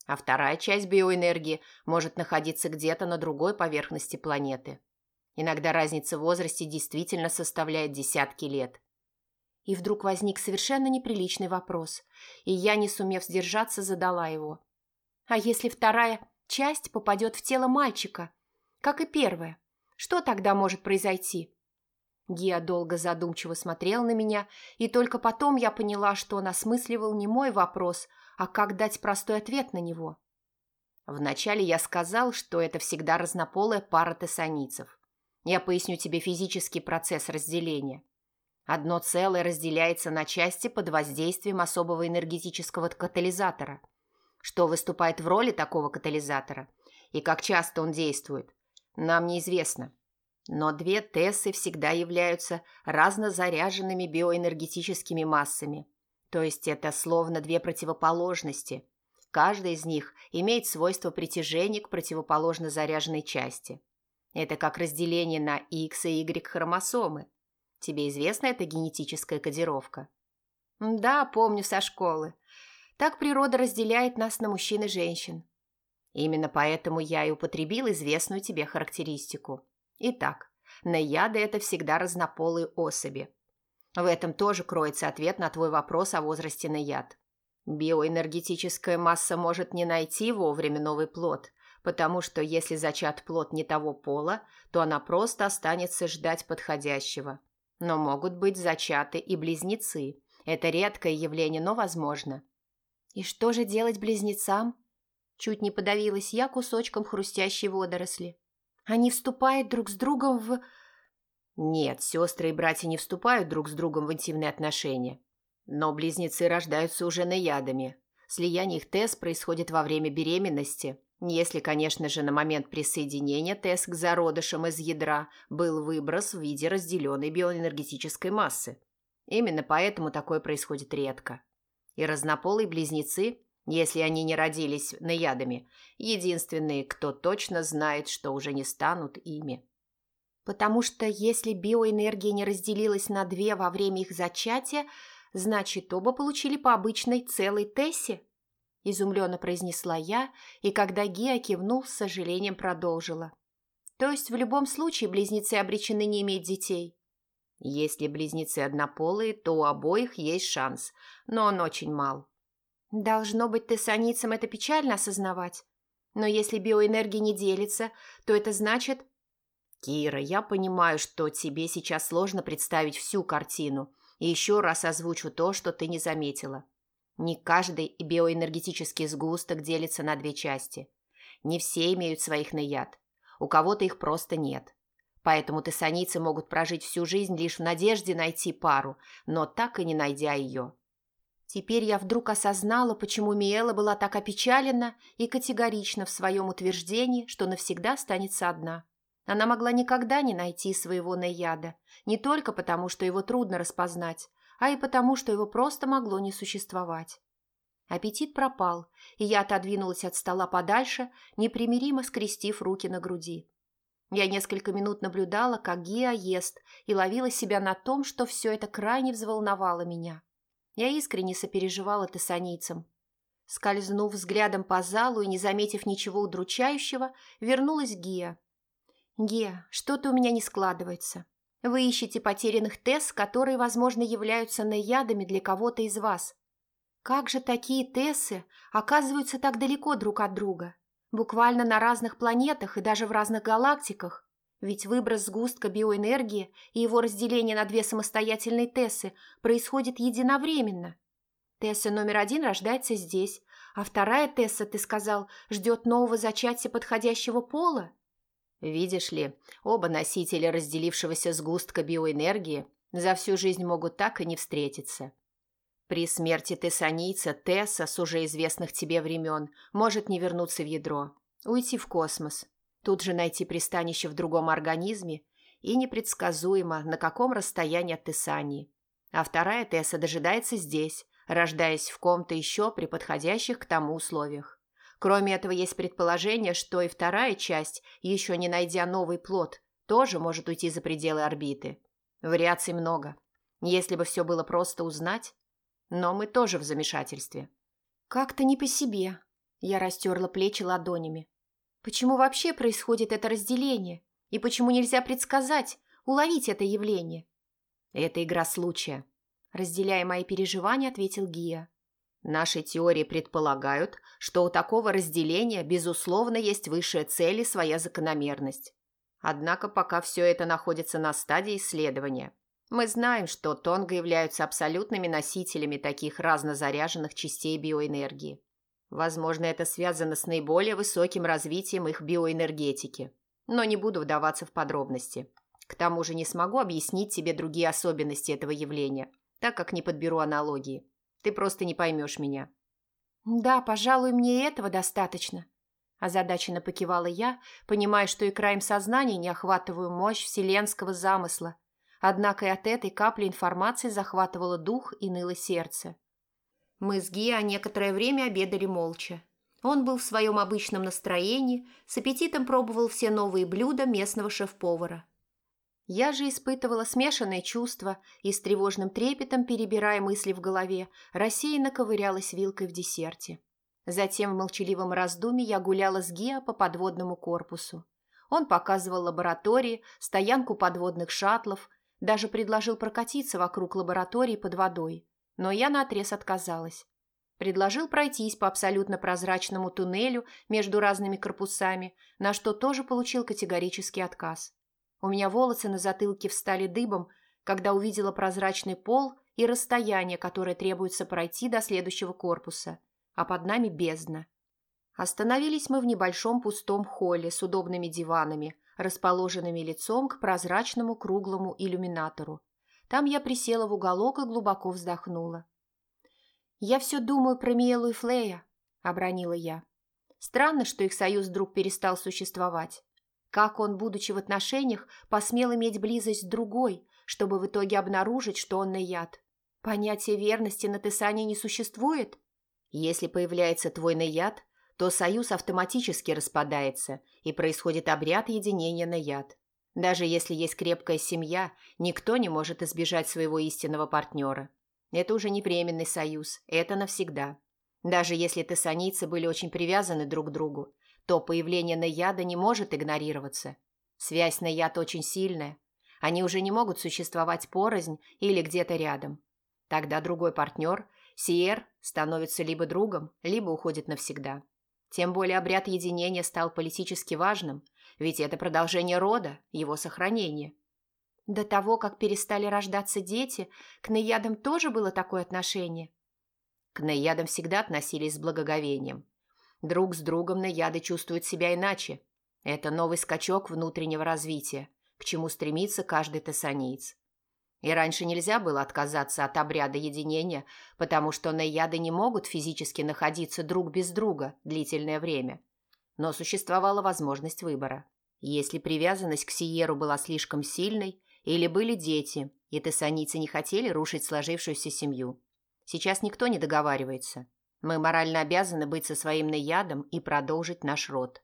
А вторая часть биоэнергии может находиться где-то на другой поверхности планеты. Иногда разница в возрасте действительно составляет десятки лет. И вдруг возник совершенно неприличный вопрос, и я, не сумев сдержаться, задала его. А если вторая часть попадет в тело мальчика, как и первая, что тогда может произойти? Гия долго задумчиво смотрел на меня, и только потом я поняла, что он осмысливал не мой вопрос, а как дать простой ответ на него. Вначале я сказал, что это всегда разнополая пара тессаницев. Я поясню тебе физический процесс разделения. Одно целое разделяется на части под воздействием особого энергетического катализатора. Что выступает в роли такого катализатора и как часто он действует, нам неизвестно. Но две Тессы всегда являются разнозаряженными биоэнергетическими массами. То есть это словно две противоположности. Каждая из них имеет свойство притяжения к противоположно заряженной части – это как разделение на X и Y хромосомы. Тебе известна эта генетическая кодировка? Да, помню со школы. Так природа разделяет нас на мужчин и женщин. Именно поэтому я и употребил известную тебе характеристику. Итак, наяды – это всегда разнополые особи. В этом тоже кроется ответ на твой вопрос о возрасте наяд. Биоэнергетическая масса может не найти вовремя новый плод, потому что если зачат плод не того пола, то она просто останется ждать подходящего. Но могут быть зачаты и близнецы. Это редкое явление, но возможно. И что же делать близнецам? Чуть не подавилась я кусочком хрустящей водоросли. Они вступают друг с другом в... Нет, сестры и братья не вступают друг с другом в интимные отношения. Но близнецы рождаются уже наядами. Слияние их ТЭС происходит во время беременности, если, конечно же, на момент присоединения ТЭС к зародышам из ядра был выброс в виде разделенной биоэнергетической массы. Именно поэтому такое происходит редко. И разнополые близнецы, если они не родились наядами, единственные, кто точно знает, что уже не станут ими. Потому что если биоэнергия не разделилась на две во время их зачатия, значит, оба получили по обычной целой Тессе? изумленно произнесла я, и когда Геа кивнул, с сожалением продолжила. То есть в любом случае близнецы обречены не иметь детей? Если близнецы однополые, то у обоих есть шанс, но он очень мал. Должно быть, тессаницам это печально осознавать. Но если биоэнергия не делится, то это значит... Кира, я понимаю, что тебе сейчас сложно представить всю картину, и еще раз озвучу то, что ты не заметила. Не каждый биоэнергетический сгусток делится на две части. Не все имеют своих наяд. У кого-то их просто нет. Поэтому тессаницы могут прожить всю жизнь лишь в надежде найти пару, но так и не найдя ее. Теперь я вдруг осознала, почему Миэла была так опечалена и категорична в своем утверждении, что навсегда останется одна. Она могла никогда не найти своего Наяда, не только потому, что его трудно распознать, а и потому, что его просто могло не существовать. Аппетит пропал, и я отодвинулась от стола подальше, непримиримо скрестив руки на груди. Я несколько минут наблюдала, как Гиа ест, и ловила себя на том, что все это крайне взволновало меня. Я искренне сопереживала тессанийцам. Скользнув взглядом по залу и не заметив ничего удручающего, вернулась Гия. «Гия, что-то у меня не складывается. Вы ищете потерянных Тесс, которые, возможно, являются наядами для кого-то из вас. Как же такие Тессы оказываются так далеко друг от друга? Буквально на разных планетах и даже в разных галактиках. Ведь выброс сгустка биоэнергии и его разделение на две самостоятельные Тессы происходит единовременно. Тесса номер один рождается здесь, а вторая Тесса, ты сказал, ждет нового зачатия подходящего пола? Видишь ли, оба носителя разделившегося сгустка биоэнергии за всю жизнь могут так и не встретиться. При смерти тессанийца Тесса с уже известных тебе времен может не вернуться в ядро, уйти в космос, тут же найти пристанище в другом организме и непредсказуемо, на каком расстоянии от Тессании. А вторая Тесса дожидается здесь, рождаясь в ком-то еще при подходящих к тому условиях. Кроме этого, есть предположение, что и вторая часть, еще не найдя новый плод, тоже может уйти за пределы орбиты. Вариаций много. Если бы все было просто узнать, но мы тоже в замешательстве. Как-то не по себе. Я растерла плечи ладонями. Почему вообще происходит это разделение? И почему нельзя предсказать, уловить это явление? Это игра случая. Разделяя мои переживания, ответил Гия. Наши теории предполагают, что у такого разделения, безусловно, есть высшая цель и своя закономерность. Однако пока все это находится на стадии исследования – мы знаем, что тонго являются абсолютными носителями таких разнозаряженных частей биоэнергии. Возможно, это связано с наиболее высоким развитием их биоэнергетики. Но не буду вдаваться в подробности. К тому же не смогу объяснить тебе другие особенности этого явления, так как не подберу аналогии. Ты просто не поймешь меня. «Да, пожалуй, мне этого достаточно», – озадаченно покивала я, понимая, что и краем сознания не охватываю мощь вселенского замысла – Однако и от этой капли информации захватывало дух и ныло сердце. Мы с Гиа некоторое время обедали молча. Он был в своем обычном настроении, с аппетитом пробовал все новые блюда местного шеф-повара. Я же испытывала смешанные чувства и с тревожным трепетом, перебирая мысли в голове, рассеянно ковырялась вилкой в десерте. Затем в молчаливом раздумье я гуляла с Гиа по подводному корпусу. Он показывал лаборатории, стоянку подводных шаттлов, даже предложил прокатиться вокруг лаборатории под водой, но я наотрез отказалась. Предложил пройтись по абсолютно прозрачному туннелю между разными корпусами, на что тоже получил категорический отказ. У меня волосы на затылке встали дыбом, когда увидела прозрачный пол и расстояние, которое требуется пройти до следующего корпуса, а под нами бездна. Остановились мы в небольшом пустом холле с удобными диванами, расположенными лицом к прозрачному круглому иллюминатору. Там я присела в уголок и глубоко вздохнула. «Я все думаю про Миелу и Флея», — обронила я. «Странно, что их союз вдруг перестал существовать. Как он, будучи в отношениях, посмел иметь близость с другой, чтобы в итоге обнаружить, что он на яд? Понятие верности на Тесане не существует?» «Если появляется твой наяд, то союз автоматически распадается, и происходит обряд единения на яд. Даже если есть крепкая семья, никто не может избежать своего истинного партнера. Это уже не временный союз, это навсегда. Даже если тессанийцы были очень привязаны друг к другу, то появление наяда не может игнорироваться. Связь наяд очень сильная. Они уже не могут существовать порознь или где-то рядом. Тогда другой партнер, Сиер, становится либо другом, либо уходит навсегда. Тем более обряд единения стал политически важным, ведь это продолжение рода, его сохранение. До того, как перестали рождаться дети, к наядам тоже было такое отношение? К наядам всегда относились с благоговением. Друг с другом наяды чувствуют себя иначе. Это новый скачок внутреннего развития, к чему стремится каждый тессанийц. И раньше нельзя было отказаться от обряда единения, потому что наяды не могут физически находиться друг без друга длительное время. Но существовала возможность выбора. Если привязанность к Сиеру была слишком сильной, или были дети, и тессаницы не хотели рушить сложившуюся семью. Сейчас никто не договаривается. Мы морально обязаны быть со своим наядом и продолжить наш род.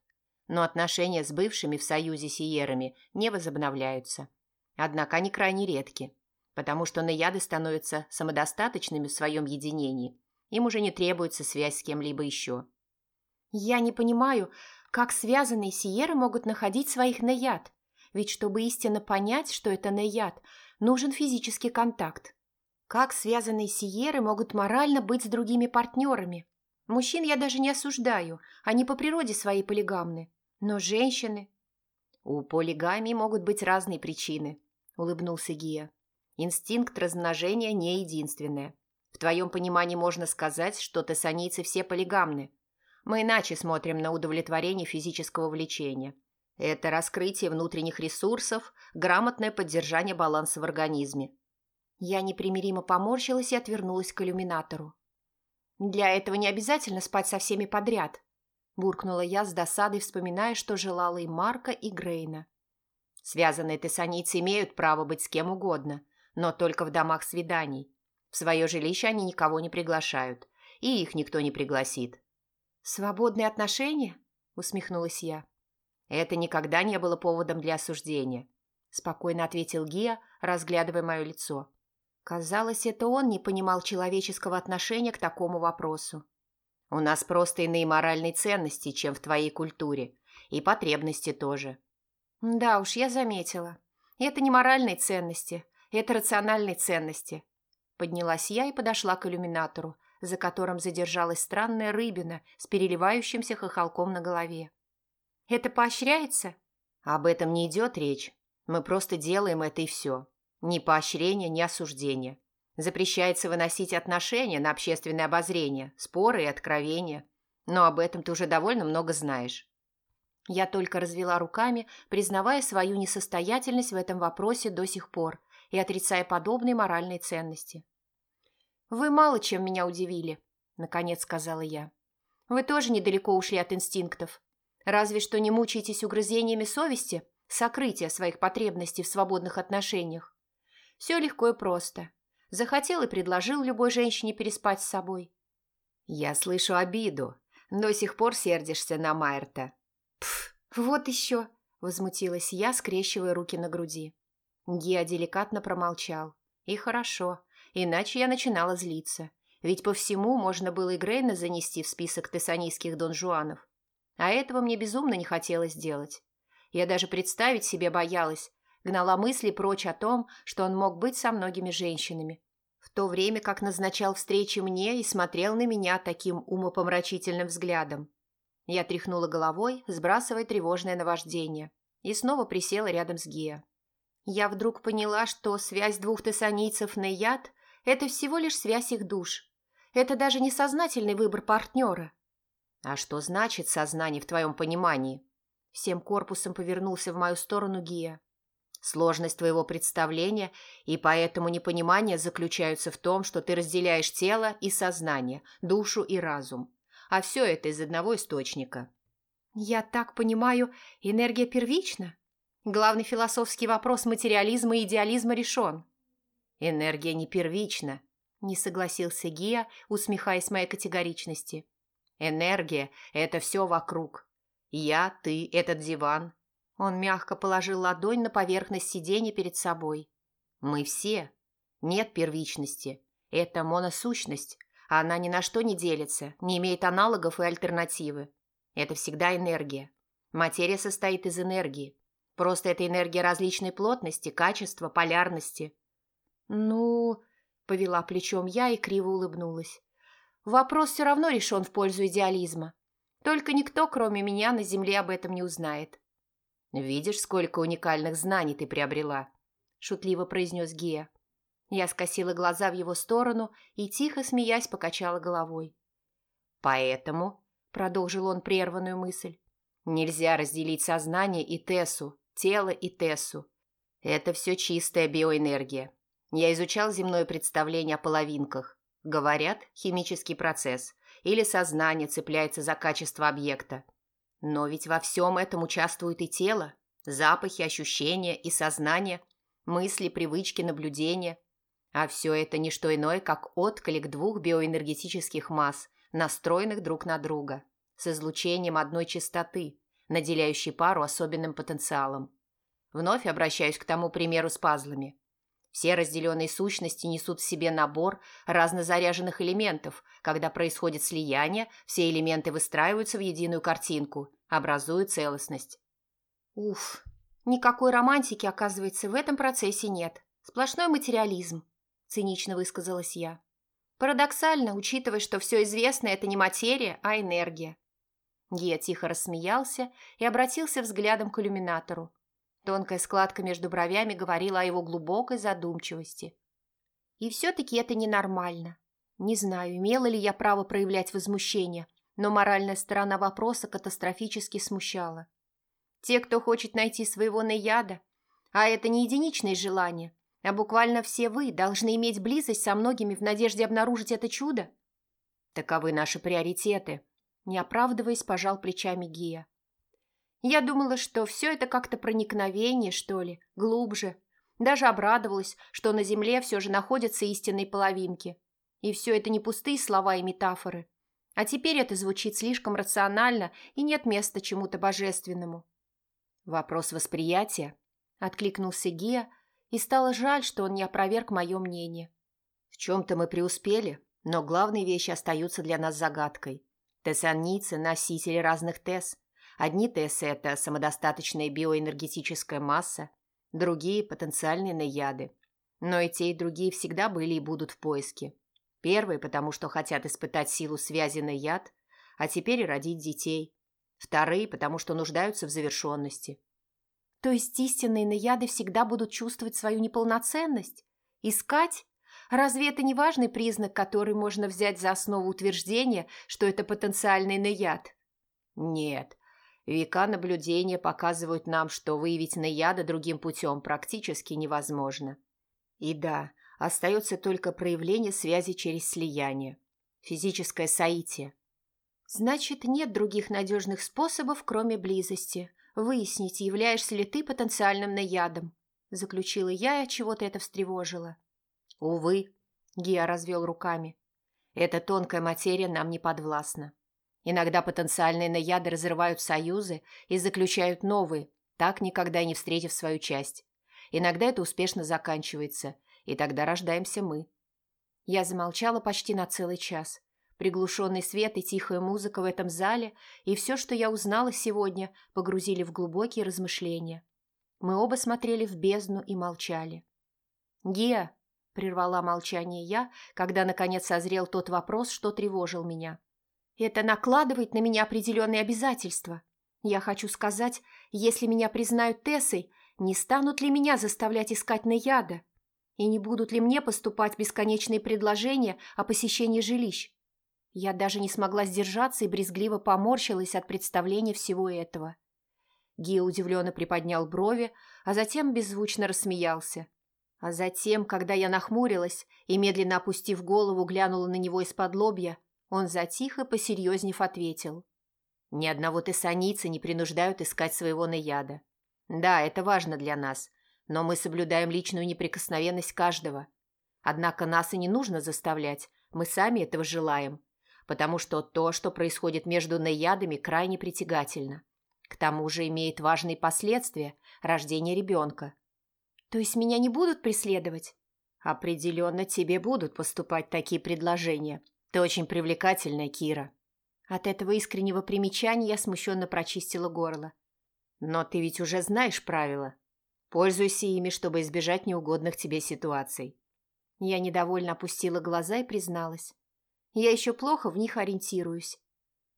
Но отношения с бывшими в союзе Сиерами не возобновляются. Однако они крайне редки. потому что наяды становятся самодостаточными в своем единении. Им уже не требуется связь с кем-либо еще. Я не понимаю, как связанные сиеры могут находить своих наяд, ведь чтобы истинно понять, что это наяд, нужен физический контакт. Как связанные сиеры могут морально быть с другими партнерами? Мужчин я даже не осуждаю, они по природе своей полигамны. Но женщины... У полигамии могут быть разные причины, улыбнулся Гия. Инстинкт размножения не единственное. В твоем понимании можно сказать, что тессанийцы все полигамны. Мы иначе смотрим на удовлетворение физического влечения. Это раскрытие внутренних ресурсов, грамотное поддержание баланса в организме. Я непримиримо поморщилась и отвернулась к иллюминатору. «Для этого не обязательно спать со всеми подряд», – буркнула я с досадой, вспоминая, что желала и Марка, и Грейна. «Связанные тессанийцы имеют право быть с кем угодно, но только в домах свиданий. В свое жилище они никого не приглашают, и их никто не пригласит». «Свободные отношения?» – усмехнулась я. Это никогда не было поводом для осуждения, спокойно ответил Гия, разглядывая мое лицо. Казалось, это он не понимал человеческого отношения к такому вопросу. У нас просто иные моральные ценности, чем в твоей культуре, и потребности тоже. Да уж, я заметила. Это не моральные ценности, это рациональные ценности. Поднялась я и подошла к иллюминатору, за которым задержалась странная рыбина с переливающимся хохолком на голове. Это поощряется? Об этом не идет речь. Мы просто делаем это и все. Ни поощрения, ни осуждения. Запрещается выносить отношения на общественное обозрение, споры и откровения. Но об этом ты уже довольно много знаешь. Я только развела руками, признавая свою несостоятельность в этом вопросе до сих пор и отрицая подобные моральные ценности. «Вы мало чем меня удивили», — наконец сказала я. «Вы тоже недалеко ушли от инстинктов. Разве что не мучаетесь угрызениями совести, сокрытия своих потребностей в свободных отношениях. Все легко и просто. Захотел и предложил любой женщине переспать с собой. Я слышу обиду. До сих пор сердишься на Майерта. Пф, вот еще, возмутилась я, скрещивая руки на груди. Гиа деликатно промолчал. И хорошо, иначе я начинала злиться. Ведь по всему можно было и Грейна занести в список тессанийских донжуанов. А этого мне безумно не хотелось делать. Я даже представить себе боялась, гнала мысли прочь о том, что он мог быть со многими женщинами, в то время как назначал встречи мне и смотрел на меня таким умопомрачительным взглядом. Я тряхнула головой, сбрасывая тревожное наваждение, и снова присела рядом с Гея. Я вдруг поняла, что связь двух тессанийцев на яд – это всего лишь связь их душ. Это даже не сознательный выбор партнера – «А что значит сознание в твоем понимании?» Всем корпусом повернулся в мою сторону Гия. «Сложность твоего представления и поэтому непонимание заключаются в том, что ты разделяешь тело и сознание, душу и разум. А все это из одного источника». «Я так понимаю, энергия первична? Главный философский вопрос материализма и идеализма решен». «Энергия не первична», – не согласился Гия, усмехаясь моей категоричности. Энергия – это все вокруг. Я, ты, этот диван. Он мягко положил ладонь на поверхность сиденья перед собой. Мы все. Нет первичности. Это моносущность. Она ни на что не делится, не имеет аналогов и альтернативы. Это всегда энергия. Материя состоит из энергии. Просто это энергия различной плотности, качества, полярности. «Ну...» – повела плечом я и криво улыбнулась. Вопрос все равно решен в пользу идеализма. Только никто, кроме меня, на Земле об этом не узнает. «Видишь, сколько уникальных знаний ты приобрела?» – шутливо произнес Гея. Я скосила глаза в его сторону и, тихо смеясь, покачала головой. «Поэтому», – продолжил он прерванную мысль, – «нельзя разделить сознание и Тессу, тело и Тессу. Это все чистая биоэнергия. Я изучал земное представление о половинках. Говорят, химический процесс или сознание цепляется за качество объекта. Но ведь во всем этом участвует и тело, запахи, ощущения и сознание, мысли, привычки, наблюдения. А все это не что иное, как отклик двух биоэнергетических масс, настроенных друг на друга, с излучением одной частоты, наделяющей пару особенным потенциалом. Вновь обращаюсь к тому примеру с пазлами. Все разделенные сущности несут в себе набор разнозаряженных элементов. Когда происходит слияние, все элементы выстраиваются в единую картинку, образуя целостность. Уф, никакой романтики, оказывается, в этом процессе нет. Сплошной материализм, цинично высказалась я. Парадоксально, учитывая, что все известное – это не материя, а энергия. Гия тихо рассмеялся и обратился взглядом к иллюминатору. Тонкая складка между бровями говорила о его глубокой задумчивости. И все-таки это ненормально. Не знаю, имела ли я право проявлять возмущение, но моральная сторона вопроса катастрофически смущала. Те, кто хочет найти своего наяда, а это не единичное желание, а буквально все вы должны иметь близость со многими в надежде обнаружить это чудо. Таковы наши приоритеты, не оправдываясь, пожал плечами Гия. Я думала, что все это как-то проникновение, что ли, глубже. Даже обрадовалась, что на Земле все же находятся истинные половинки. И все это не пустые слова и метафоры. А теперь это звучит слишком рационально и нет места чему-то божественному. Вопрос восприятия, откликнулся Гия, и стало жаль, что он не опроверг мое мнение. В чем-то мы преуспели, но главные вещи остаются для нас загадкой. Тессанийцы – носители разных тесс, Одни ТЭС – это самодостаточная биоэнергетическая масса, другие – потенциальные наяды. Но и те, и другие всегда были и будут в поиске. Первые, потому что хотят испытать силу связи на яд, а теперь и родить детей. Вторые, потому что нуждаются в завершенности. То есть истинные наяды всегда будут чувствовать свою неполноценность? Искать? Разве это не важный признак, который можно взять за основу утверждения, что это потенциальный наяд? Нет, Века наблюдения показывают нам, что выявить наяда другим путем практически невозможно. И да, остается только проявление связи через слияние. Физическое соитие. Значит, нет других надежных способов, кроме близости. Выяснить, являешься ли ты потенциальным наядом. Заключила я, и чего-то это встревожило. Увы, Гия развел руками. Эта тонкая материя нам не подвластна. Иногда потенциальные наяды разрывают союзы и заключают новые, так никогда не встретив свою часть. Иногда это успешно заканчивается, и тогда рождаемся мы. Я замолчала почти на целый час. Приглушенный свет и тихая музыка в этом зале и все, что я узнала сегодня, погрузили в глубокие размышления. Мы оба смотрели в бездну и молчали. «Геа!» – прервала молчание я, когда наконец созрел тот вопрос, что тревожил меня. Это накладывает на меня определенные обязательства. Я хочу сказать, если меня признают Тессой, не станут ли меня заставлять искать наяда? И не будут ли мне поступать бесконечные предложения о посещении жилищ? Я даже не смогла сдержаться и брезгливо поморщилась от представления всего этого. Гия удивленно приподнял брови, а затем беззвучно рассмеялся. А затем, когда я нахмурилась и, медленно опустив голову, глянула на него из-под лобья, он затих и, посерьезнев, ответил. «Ни одного тессаница не принуждают искать своего наяда. Да, это важно для нас, но мы соблюдаем личную неприкосновенность каждого. Однако нас и не нужно заставлять, мы сами этого желаем, потому что то, что происходит между наядами, крайне притягательно. К тому же имеет важные последствия – рождение ребенка. То есть меня не будут преследовать? Определенно тебе будут поступать такие предложения, «Ты очень привлекательная, Кира». От этого искреннего примечания я смущенно прочистила горло. «Но ты ведь уже знаешь правила. Пользуйся ими, чтобы избежать неугодных тебе ситуаций». Я недовольно опустила глаза и призналась. Я еще плохо в них ориентируюсь.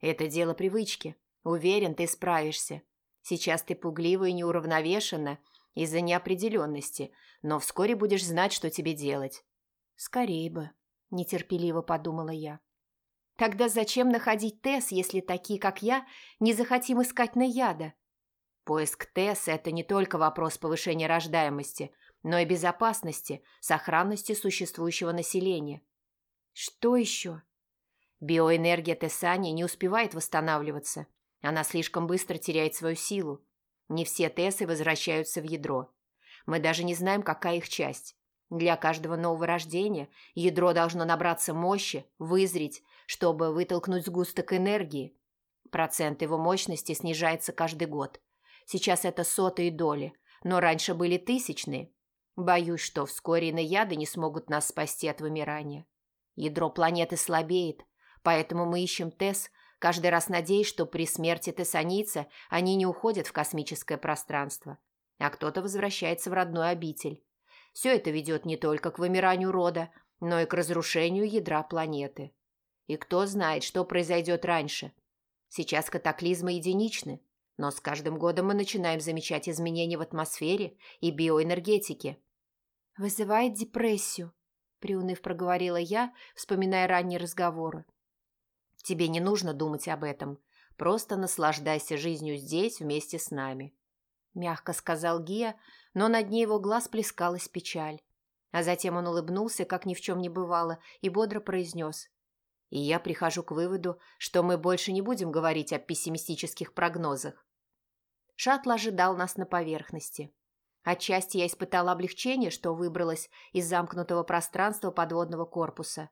Это дело привычки. Уверен, ты справишься. Сейчас ты пуглива и неуравновешена из-за неопределенности, но вскоре будешь знать, что тебе делать. Скорей бы нетерпеливо подумала я. Тогда зачем находить Тесс, если такие, как я, не захотим искать наяда? Поиск Тесс – это не только вопрос повышения рождаемости, но и безопасности, сохранности существующего населения. Что еще? Биоэнергия Тессани не успевает восстанавливаться. Она слишком быстро теряет свою силу. Не все Тессы возвращаются в ядро. Мы даже не знаем, какая их часть. Для каждого нового рождения ядро должно набраться мощи, вызреть, чтобы вытолкнуть сгусток энергии. Процент его мощности снижается каждый год. Сейчас это сотые доли, но раньше были тысячные. Боюсь, что вскоре яды не смогут нас спасти от вымирания. Ядро планеты слабеет, поэтому мы ищем Тесс, каждый раз надеясь, что при смерти Тессаница они не уходят в космическое пространство, а кто-то возвращается в родной обитель. Все это ведет не только к вымиранию рода, но и к разрушению ядра планеты. И кто знает, что произойдет раньше. Сейчас катаклизмы единичны, но с каждым годом мы начинаем замечать изменения в атмосфере и биоэнергетике. «Вызывает депрессию», – приуныв проговорила я, вспоминая ранние разговоры. «Тебе не нужно думать об этом. Просто наслаждайся жизнью здесь вместе с нами», – мягко сказал Гия, но на дне его глаз плескалась печаль. А затем он улыбнулся, как ни в чем не бывало, и бодро произнес. «И я прихожу к выводу, что мы больше не будем говорить о пессимистических прогнозах». Шаттл ожидал нас на поверхности. Отчасти я испытала облегчение, что выбралась из замкнутого пространства подводного корпуса.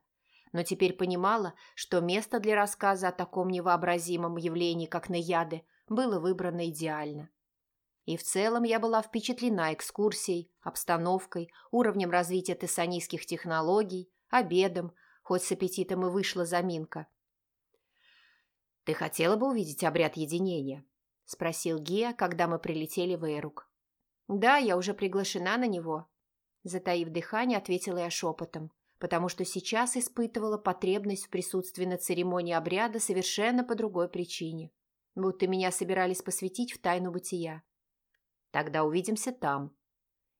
Но теперь понимала, что место для рассказа о таком невообразимом явлении, как наяды, было выбрано идеально. И в целом я была впечатлена экскурсией, обстановкой, уровнем развития тессанийских технологий, обедом, хоть с аппетитом и вышла заминка. «Ты хотела бы увидеть обряд единения?» – спросил Гия, когда мы прилетели в Эйрук. «Да, я уже приглашена на него», – затаив дыхание, ответила я шепотом, потому что сейчас испытывала потребность в присутствии на церемонии обряда совершенно по другой причине, будто меня собирались посвятить в тайну бытия. Тогда увидимся там».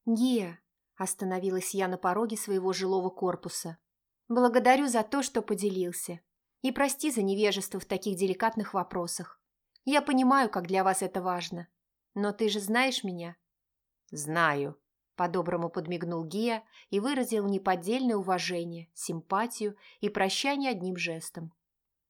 «Гия», – остановилась я на пороге своего жилого корпуса. «Благодарю за то, что поделился. И прости за невежество в таких деликатных вопросах. Я понимаю, как для вас это важно. Но ты же знаешь меня». «Знаю», – по-доброму подмигнул Гия и выразил неподдельное уважение, симпатию и прощание одним жестом.